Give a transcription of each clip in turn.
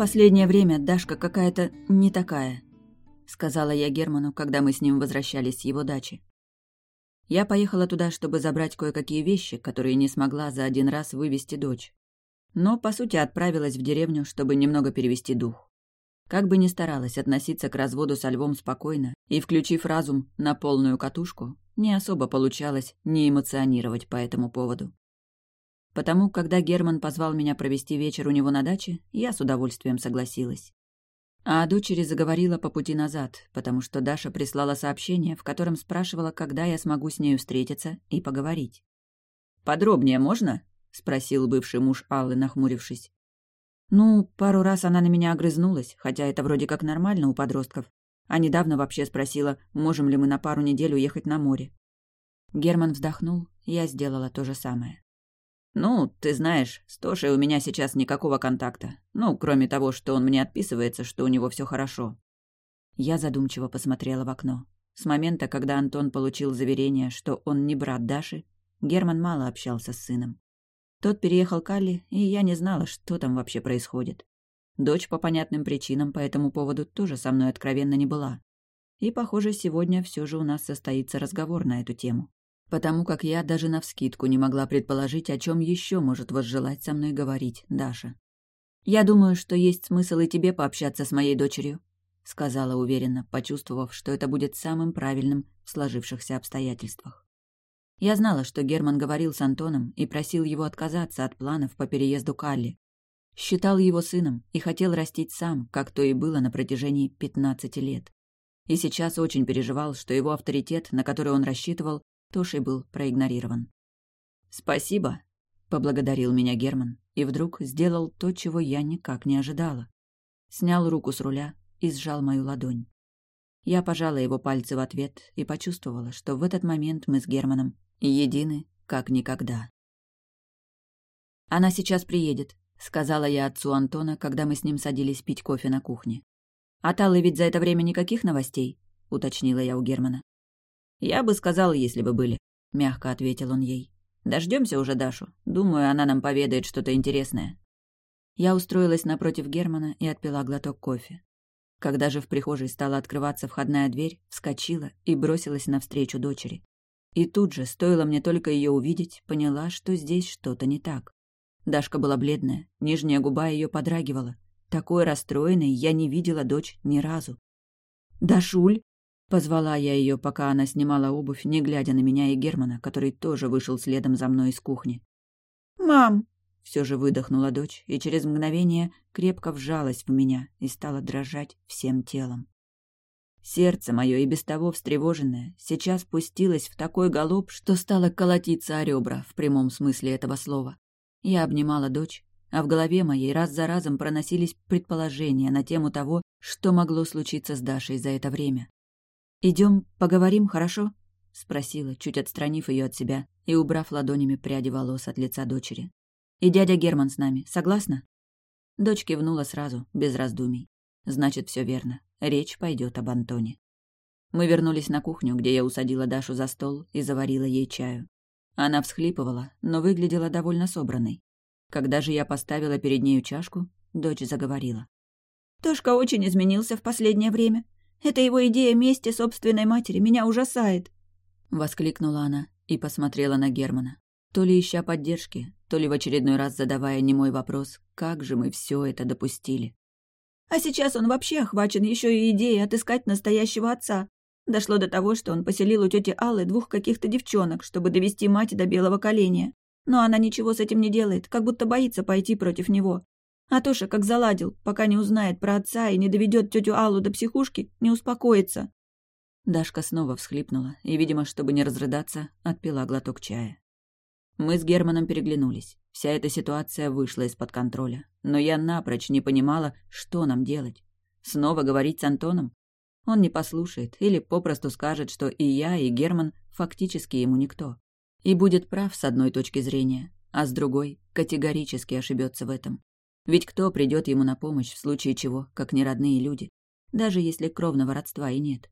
«Последнее время Дашка какая-то не такая», — сказала я Герману, когда мы с ним возвращались с его дачи. Я поехала туда, чтобы забрать кое-какие вещи, которые не смогла за один раз вывести дочь. Но, по сути, отправилась в деревню, чтобы немного перевести дух. Как бы ни старалась относиться к разводу со львом спокойно и, включив разум на полную катушку, не особо получалось не эмоционировать по этому поводу. Потому, когда Герман позвал меня провести вечер у него на даче, я с удовольствием согласилась. А о дочери заговорила по пути назад, потому что Даша прислала сообщение, в котором спрашивала, когда я смогу с нею встретиться и поговорить. «Подробнее можно?» — спросил бывший муж Аллы, нахмурившись. «Ну, пару раз она на меня огрызнулась, хотя это вроде как нормально у подростков. А недавно вообще спросила, можем ли мы на пару недель уехать на море. Герман вздохнул, я сделала то же самое. «Ну, ты знаешь, с Тошей у меня сейчас никакого контакта. Ну, кроме того, что он мне отписывается, что у него все хорошо». Я задумчиво посмотрела в окно. С момента, когда Антон получил заверение, что он не брат Даши, Герман мало общался с сыном. Тот переехал к Алле, и я не знала, что там вообще происходит. Дочь по понятным причинам по этому поводу тоже со мной откровенно не была. И, похоже, сегодня все же у нас состоится разговор на эту тему потому как я даже навскидку не могла предположить, о чем еще может возжелать со мной говорить Даша. «Я думаю, что есть смысл и тебе пообщаться с моей дочерью», сказала уверенно, почувствовав, что это будет самым правильным в сложившихся обстоятельствах. Я знала, что Герман говорил с Антоном и просил его отказаться от планов по переезду к Алле. Считал его сыном и хотел растить сам, как то и было на протяжении пятнадцати лет. И сейчас очень переживал, что его авторитет, на который он рассчитывал, Тошей был проигнорирован. «Спасибо», — поблагодарил меня Герман и вдруг сделал то, чего я никак не ожидала. Снял руку с руля и сжал мою ладонь. Я пожала его пальцы в ответ и почувствовала, что в этот момент мы с Германом едины, как никогда. «Она сейчас приедет», — сказала я отцу Антона, когда мы с ним садились пить кофе на кухне. «От Аллы ведь за это время никаких новостей?» — уточнила я у Германа. «Я бы сказал, если бы были», — мягко ответил он ей. Дождемся уже Дашу. Думаю, она нам поведает что-то интересное». Я устроилась напротив Германа и отпила глоток кофе. Когда же в прихожей стала открываться входная дверь, вскочила и бросилась навстречу дочери. И тут же, стоило мне только ее увидеть, поняла, что здесь что-то не так. Дашка была бледная, нижняя губа ее подрагивала. Такой расстроенной я не видела дочь ни разу. «Дашуль!» Позвала я ее, пока она снимала обувь, не глядя на меня и Германа, который тоже вышел следом за мной из кухни. «Мам!» — все же выдохнула дочь, и через мгновение крепко вжалась в меня и стала дрожать всем телом. Сердце мое, и без того встревоженное, сейчас пустилось в такой галоп, что стало колотиться о ребра в прямом смысле этого слова. Я обнимала дочь, а в голове моей раз за разом проносились предположения на тему того, что могло случиться с Дашей за это время. Идем, поговорим, хорошо?» — спросила, чуть отстранив ее от себя и убрав ладонями пряди волос от лица дочери. «И дядя Герман с нами, согласна?» Дочь кивнула сразу, без раздумий. Значит, все верно. Речь пойдет об Антоне. Мы вернулись на кухню, где я усадила Дашу за стол и заварила ей чаю. Она всхлипывала, но выглядела довольно собранной. Когда же я поставила перед нею чашку, дочь заговорила. «Тошка очень изменился в последнее время. Эта его идея мести собственной матери меня ужасает!» Воскликнула она и посмотрела на Германа. То ли ища поддержки, то ли в очередной раз задавая немой вопрос, как же мы все это допустили. А сейчас он вообще охвачен еще и идеей отыскать настоящего отца. Дошло до того, что он поселил у тети Аллы двух каких-то девчонок, чтобы довести мать до белого коленя. Но она ничего с этим не делает, как будто боится пойти против него. А Тоша как заладил, пока не узнает про отца и не доведет тетю Аллу до психушки, не успокоится. Дашка снова всхлипнула и, видимо, чтобы не разрыдаться, отпила глоток чая. Мы с Германом переглянулись. Вся эта ситуация вышла из-под контроля. Но я напрочь не понимала, что нам делать. Снова говорить с Антоном? Он не послушает или попросту скажет, что и я, и Герман фактически ему никто. И будет прав с одной точки зрения, а с другой категорически ошибется в этом. Ведь кто придет ему на помощь в случае чего, как не родные люди, даже если кровного родства и нет?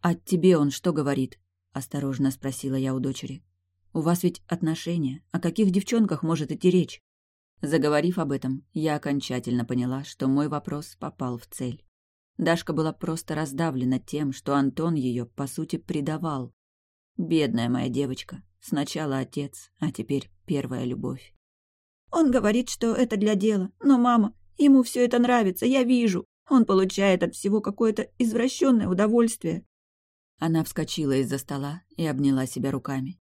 «А тебе он что говорит?» — осторожно спросила я у дочери. «У вас ведь отношения. О каких девчонках может идти речь?» Заговорив об этом, я окончательно поняла, что мой вопрос попал в цель. Дашка была просто раздавлена тем, что Антон ее, по сути, предавал. Бедная моя девочка. Сначала отец, а теперь первая любовь. Он говорит, что это для дела. Но, мама, ему все это нравится, я вижу. Он получает от всего какое-то извращенное удовольствие. Она вскочила из-за стола и обняла себя руками.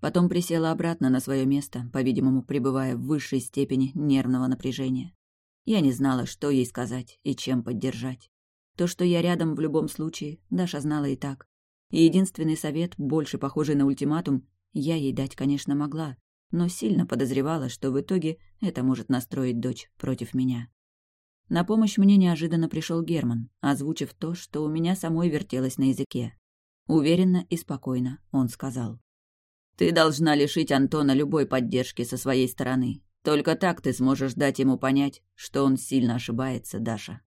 Потом присела обратно на свое место, по-видимому, пребывая в высшей степени нервного напряжения. Я не знала, что ей сказать и чем поддержать. То, что я рядом в любом случае, Даша знала и так. И единственный совет, больше похожий на ультиматум, я ей дать, конечно, могла, но сильно подозревала, что в итоге это может настроить дочь против меня. На помощь мне неожиданно пришел Герман, озвучив то, что у меня самой вертелось на языке. Уверенно и спокойно он сказал. «Ты должна лишить Антона любой поддержки со своей стороны. Только так ты сможешь дать ему понять, что он сильно ошибается, Даша».